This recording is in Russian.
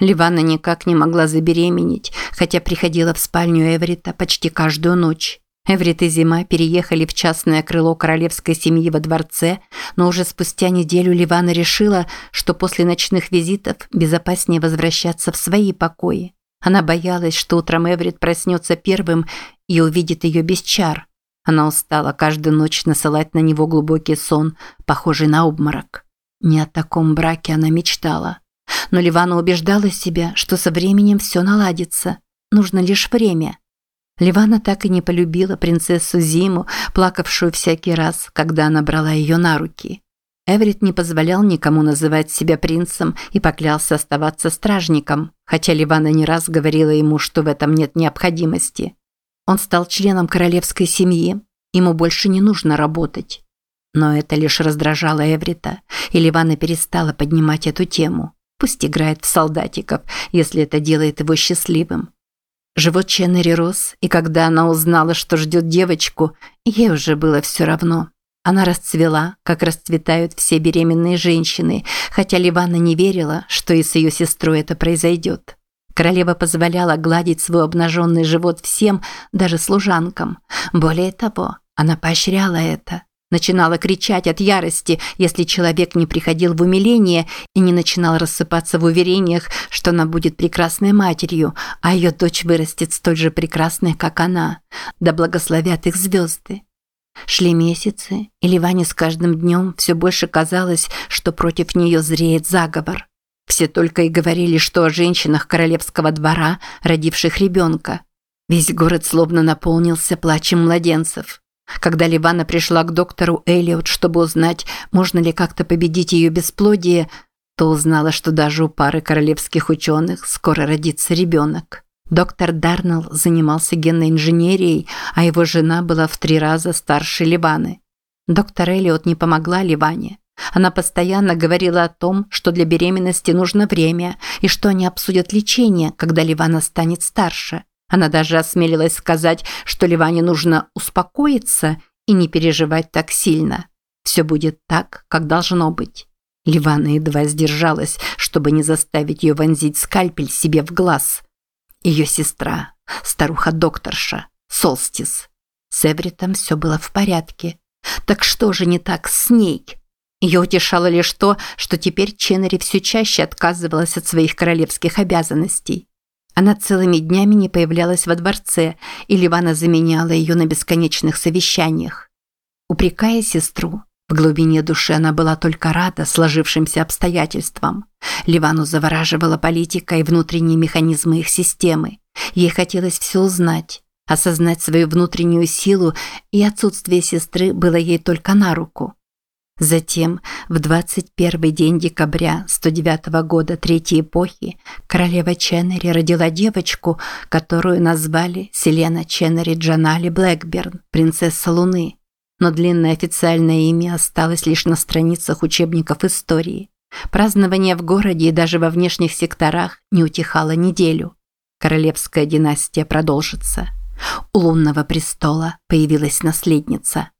Ливана никак не могла забеременеть, хотя приходила в спальню Эврита почти каждую ночь. Эврит и Зима переехали в частное крыло королевской семьи во дворце, но уже спустя неделю Ливана решила, что после ночных визитов безопаснее возвращаться в свои покои. Она боялась, что утром Эврит проснется первым и увидит ее без чар. Она устала каждую ночь насылать на него глубокий сон, похожий на обморок. Не о таком браке она мечтала. Но Ливана убеждала себя, что со временем все наладится. Нужно лишь время. Ливана так и не полюбила принцессу Зиму, плакавшую всякий раз, когда она брала ее на руки. Эврит не позволял никому называть себя принцем и поклялся оставаться стражником, хотя Ливана не раз говорила ему, что в этом нет необходимости. Он стал членом королевской семьи, ему больше не нужно работать. Но это лишь раздражало Эврита, и Ливана перестала поднимать эту тему. Пусть играет в солдатиков, если это делает его счастливым. Живот Ченнери рос, и когда она узнала, что ждет девочку, ей уже было все равно. Она расцвела, как расцветают все беременные женщины, хотя Ливана не верила, что и с ее сестрой это произойдет. Королева позволяла гладить свой обнаженный живот всем, даже служанкам. Более того, она поощряла это. Начинала кричать от ярости, если человек не приходил в умиление и не начинал рассыпаться в уверениях, что она будет прекрасной матерью, а ее дочь вырастет столь же прекрасной, как она. Да благословят их звезды. Шли месяцы, и Ливане с каждым днем все больше казалось, что против нее зреет заговор. Все только и говорили, что о женщинах королевского двора, родивших ребенка. Весь город словно наполнился плачем младенцев. Когда Ливана пришла к доктору Элliot, чтобы узнать, можно ли как-то победить ее бесплодие, то узнала, что даже у пары королевских ученых скоро родится ребенок. Доктор Дарнелл занимался генной инженерией, а его жена была в три раза старше Ливаны. Доктор Эллиот не помогла Ливане. Она постоянно говорила о том, что для беременности нужно время и что они обсудят лечение, когда Ливана станет старше. Она даже осмелилась сказать, что Ливане нужно успокоиться и не переживать так сильно. Все будет так, как должно быть. Ливана едва сдержалась, чтобы не заставить ее вонзить скальпель себе в глаз. Ее сестра, старуха-докторша, Солстис. С Эвритом все было в порядке. Так что же не так с ней? Ее утешало лишь то, что теперь Ченнери все чаще отказывалась от своих королевских обязанностей. Она целыми днями не появлялась во дворце, и Ливана заменяла ее на бесконечных совещаниях. Упрекая сестру, в глубине души она была только рада сложившимся обстоятельствам. Ливану завораживала политика и внутренние механизмы их системы. Ей хотелось все узнать, осознать свою внутреннюю силу, и отсутствие сестры было ей только на руку. Затем, в 21 день декабря 109 года Третьей эпохи, королева Ченнери родила девочку, которую назвали Селена Ченнери Джанали Блэкберн, принцесса Луны. Но длинное официальное имя осталось лишь на страницах учебников истории. Празднование в городе и даже во внешних секторах не утихало неделю. Королевская династия продолжится. У лунного престола появилась наследница –